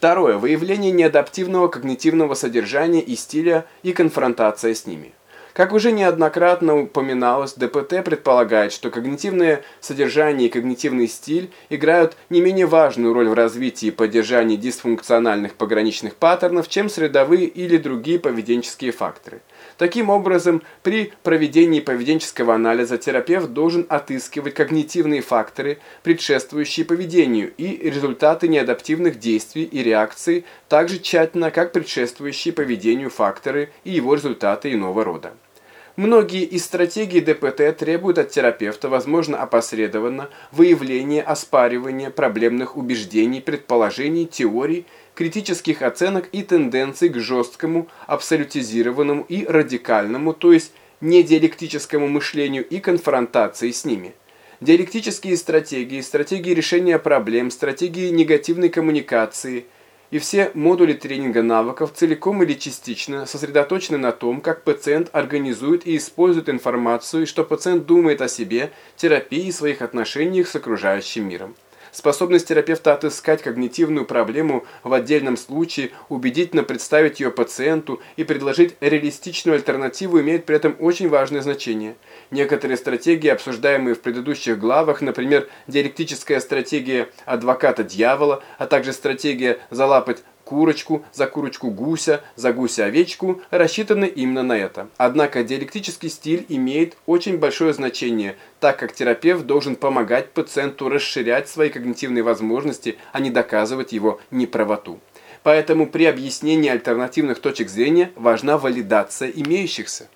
Второе. Выявление неадаптивного когнитивного содержания и стиля и конфронтация с ними. Как уже неоднократно упоминалось, ДПТ предполагает, что когнитивное содержание и когнитивный стиль играют не менее важную роль в развитии и поддержании дисфункциональных пограничных паттернов, чем средовые или другие поведенческие факторы. Таким образом, при проведении поведенческого анализа терапевт должен отыскивать когнитивные факторы, предшествующие поведению, и результаты неадаптивных действий и реакций так же тщательно, как предшествующие поведению факторы и его результаты иного рода. Многие из стратегий ДПТ требуют от терапевта, возможно опосредованно, выявления, оспаривания проблемных убеждений, предположений, теорий, критических оценок и тенденций к жесткому, абсолютизированному и радикальному, то есть недиалектическому мышлению и конфронтации с ними. Диалектические стратегии, стратегии решения проблем, стратегии негативной коммуникации и все модули тренинга навыков целиком или частично сосредоточены на том, как пациент организует и использует информацию и что пациент думает о себе, терапии и своих отношениях с окружающим миром. Способность терапевта отыскать когнитивную проблему в отдельном случае, убедительно представить ее пациенту и предложить реалистичную альтернативу имеет при этом очень важное значение. Некоторые стратегии, обсуждаемые в предыдущих главах, например, диалектическая стратегия адвоката дьявола, а также стратегия залапать курочку, за курочку гуся, за гуся овечку, рассчитаны именно на это. Однако диалектический стиль имеет очень большое значение, так как терапевт должен помогать пациенту расширять свои когнитивные возможности, а не доказывать его неправоту. Поэтому при объяснении альтернативных точек зрения важна валидация имеющихся.